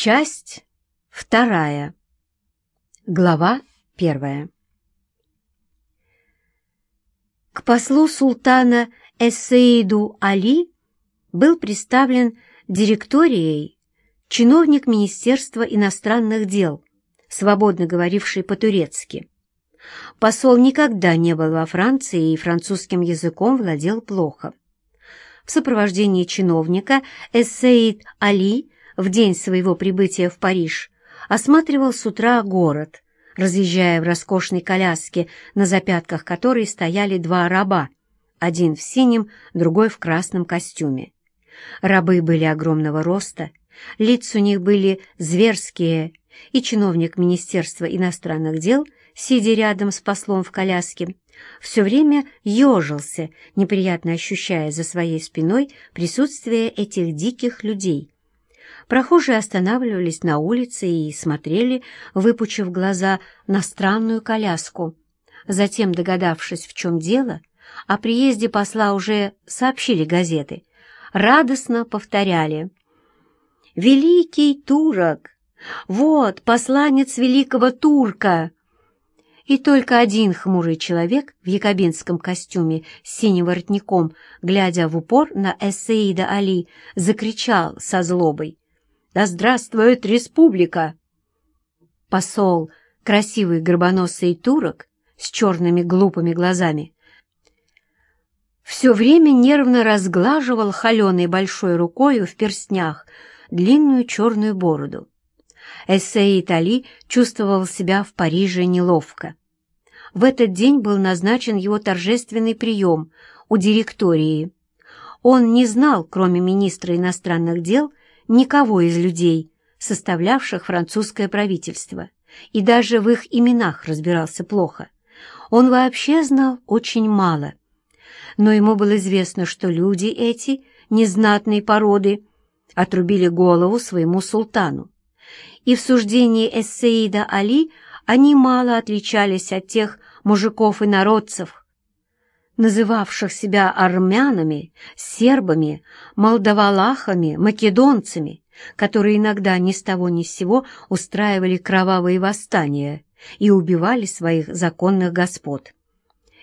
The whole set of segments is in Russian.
Часть вторая. Глава первая. К послу султана Эссеиду Али был представлен директорией чиновник Министерства иностранных дел, свободно говоривший по-турецки. Посол никогда не был во Франции и французским языком владел плохо. В сопровождении чиновника Эссеид Али в день своего прибытия в Париж осматривал с утра город, разъезжая в роскошной коляске, на запятках которой стояли два раба, один в синем, другой в красном костюме. Рабы были огромного роста, лица у них были зверские, и чиновник Министерства иностранных дел, сидя рядом с послом в коляске, все время ежился, неприятно ощущая за своей спиной присутствие этих диких людей — Прохожие останавливались на улице и смотрели, выпучив глаза, на странную коляску. Затем, догадавшись, в чем дело, о приезде посла уже сообщили газеты, радостно повторяли. «Великий турок! Вот, посланец великого турка!» И только один хмурый человек в якобинском костюме с синим воротником, глядя в упор на Эссеида Али, закричал со злобой. Да здравствует республика! Посол, красивый горбоносый турок с черными глупыми глазами, все время нервно разглаживал холеной большой рукою в перстнях длинную черную бороду. Эссей Итали чувствовал себя в Париже неловко. В этот день был назначен его торжественный прием у директории. Он не знал, кроме министра иностранных дел, никого из людей, составлявших французское правительство, и даже в их именах разбирался плохо. Он вообще знал очень мало. Но ему было известно, что люди эти, незнатной породы, отрубили голову своему султану. И в суждении Эссеида Али они мало отличались от тех мужиков и народцев, называвших себя армянами, сербами, молдавалахами, македонцами, которые иногда ни с того ни с сего устраивали кровавые восстания и убивали своих законных господ.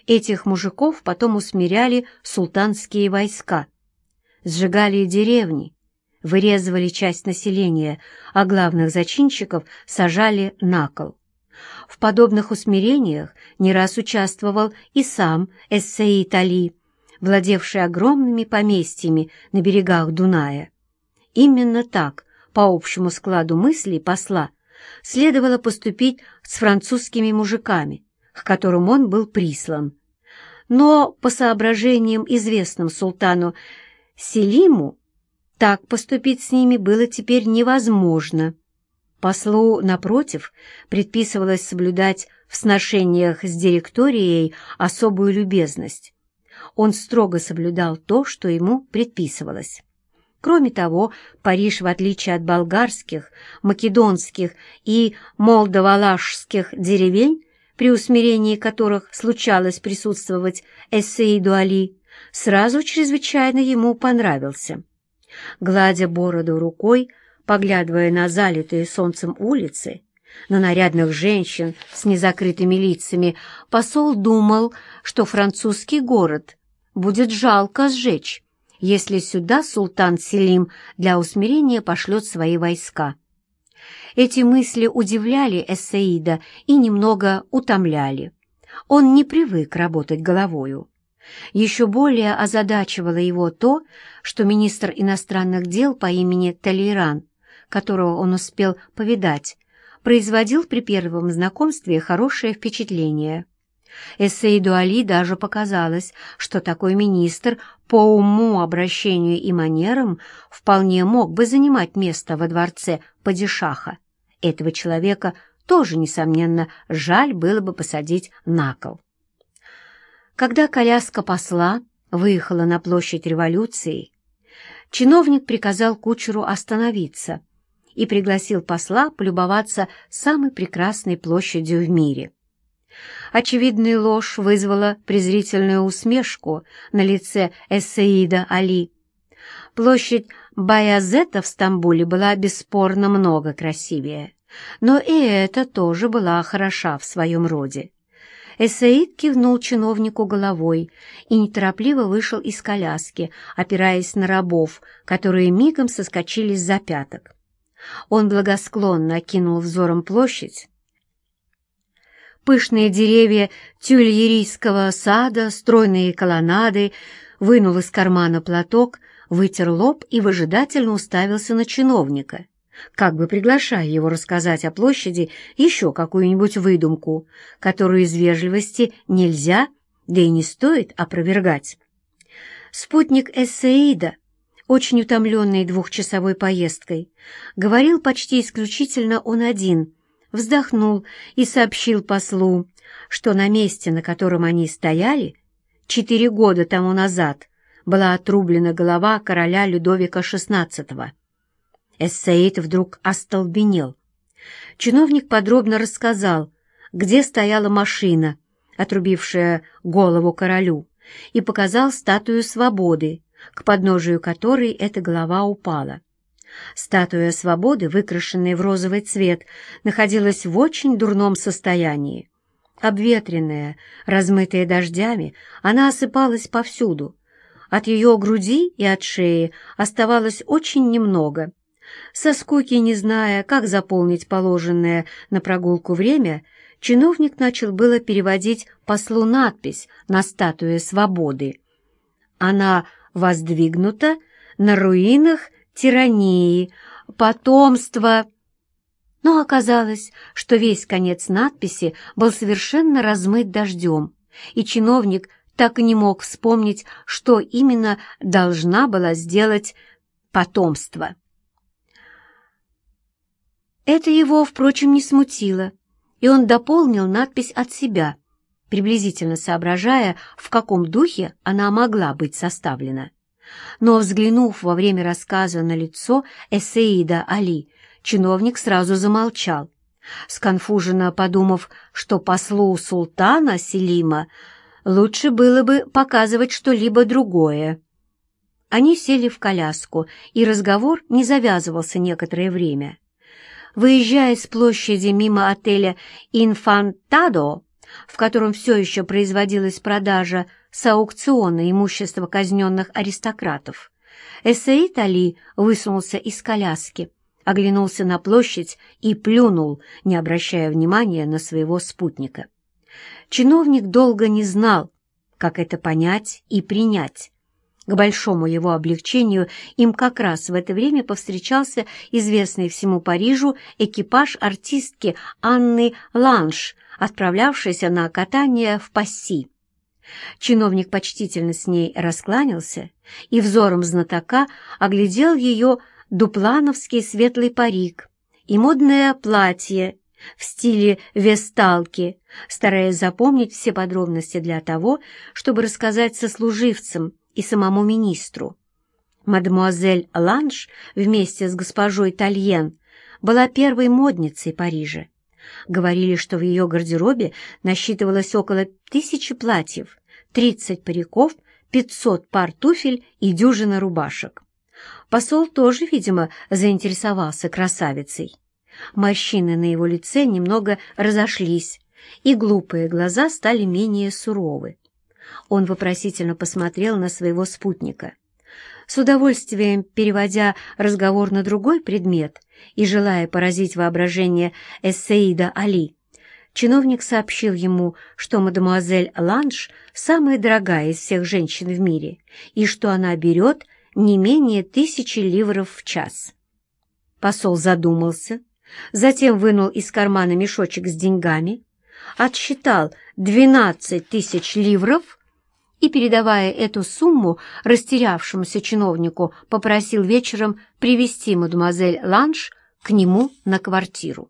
Этих мужиков потом усмиряли султанские войска, сжигали деревни, вырезывали часть населения, а главных зачинщиков сажали на кол. В подобных усмирениях не раз участвовал и сам Эссеит Али, владевший огромными поместьями на берегах Дуная. Именно так, по общему складу мыслей посла, следовало поступить с французскими мужиками, к которым он был прислан. Но, по соображениям известным султану Селиму, так поступить с ними было теперь невозможно. Послу, напротив, предписывалось соблюдать в сношениях с директорией особую любезность. Он строго соблюдал то, что ему предписывалось. Кроме того, Париж, в отличие от болгарских, македонских и молдовалашских деревень, при усмирении которых случалось присутствовать Эссеиду Али, сразу чрезвычайно ему понравился. Гладя бороду рукой, поглядывая на залитые солнцем улицы, на нарядных женщин с незакрытыми лицами, посол думал, что французский город будет жалко сжечь, если сюда султан Селим для усмирения пошлет свои войска. Эти мысли удивляли Эссеида и немного утомляли. Он не привык работать головою. Еще более озадачивало его то, что министр иностранных дел по имени Толейран которого он успел повидать, производил при первом знакомстве хорошее впечатление. Эссейду Али даже показалось, что такой министр по уму, обращению и манерам вполне мог бы занимать место во дворце падишаха. Этого человека тоже, несомненно, жаль было бы посадить на кол. Когда коляска посла выехала на площадь революции, чиновник приказал кучеру остановиться — и пригласил посла полюбоваться самой прекрасной площадью в мире. Очевидная ложь вызвала презрительную усмешку на лице Эссеида Али. Площадь Баязета в Стамбуле была бесспорно много красивее, но и эта тоже была хороша в своем роде. Эссеид кивнул чиновнику головой и неторопливо вышел из коляски, опираясь на рабов, которые мигом соскочили с запяток. Он благосклонно окинул взором площадь. Пышные деревья тюльерийского сада, стройные колоннады, вынул из кармана платок, вытер лоб и выжидательно уставился на чиновника как бы приглашая его рассказать о площади еще какую-нибудь выдумку, которую из вежливости нельзя, да и не стоит опровергать. Спутник Эссеида, очень утомленный двухчасовой поездкой, говорил почти исключительно он один, вздохнул и сообщил послу, что на месте, на котором они стояли, четыре года тому назад была отрублена голова короля Людовика XVI. Эссеид вдруг остолбенел. Чиновник подробно рассказал, где стояла машина, отрубившая голову королю, и показал статую свободы, к подножию которой эта голова упала. Статуя свободы, выкрашенная в розовый цвет, находилась в очень дурном состоянии. Обветренная, размытая дождями, она осыпалась повсюду. От ее груди и от шеи оставалось очень немного — со скуки, не зная, как заполнить положенное на прогулку время, чиновник начал было переводить послу надпись на статуе свободы. Она воздвигнута на руинах тирании, потомства... Но оказалось, что весь конец надписи был совершенно размыт дождем, и чиновник так и не мог вспомнить, что именно должна была сделать потомство. Это его, впрочем, не смутило, и он дополнил надпись от себя, приблизительно соображая, в каком духе она могла быть составлена. Но, взглянув во время рассказа на лицо Эсеида Али, чиновник сразу замолчал, сконфуженно подумав, что послу султана Селима лучше было бы показывать что-либо другое. Они сели в коляску, и разговор не завязывался некоторое время. Выезжая с площади мимо отеля «Инфантадо», в котором все еще производилась продажа с аукциона имущества казненных аристократов, Эссеид Али высунулся из коляски, оглянулся на площадь и плюнул, не обращая внимания на своего спутника. Чиновник долго не знал, как это понять и принять. К большому его облегчению им как раз в это время повстречался известный всему Парижу экипаж артистки Анны Ланш, отправлявшийся на катание в Пасси. Чиновник почтительно с ней раскланялся и взором знатока оглядел ее дуплановский светлый парик и модное платье в стиле весталки, стараясь запомнить все подробности для того, чтобы рассказать сослуживцам, и самому министру. Мадемуазель Ланш вместе с госпожой Тальен была первой модницей Парижа. Говорили, что в ее гардеробе насчитывалось около тысячи платьев, 30 париков, 500 пар туфель и дюжина рубашек. Посол тоже, видимо, заинтересовался красавицей. Морщины на его лице немного разошлись, и глупые глаза стали менее суровы. Он вопросительно посмотрел на своего спутника. С удовольствием переводя разговор на другой предмет и желая поразить воображение Эссеида Али, чиновник сообщил ему, что мадемуазель Ланш самая дорогая из всех женщин в мире и что она берет не менее тысячи ливров в час. Посол задумался, затем вынул из кармана мешочек с деньгами, отсчитал двенадцать тысяч ливров и, передавая эту сумму растерявшемуся чиновнику, попросил вечером привести мадемуазель Ланш к нему на квартиру.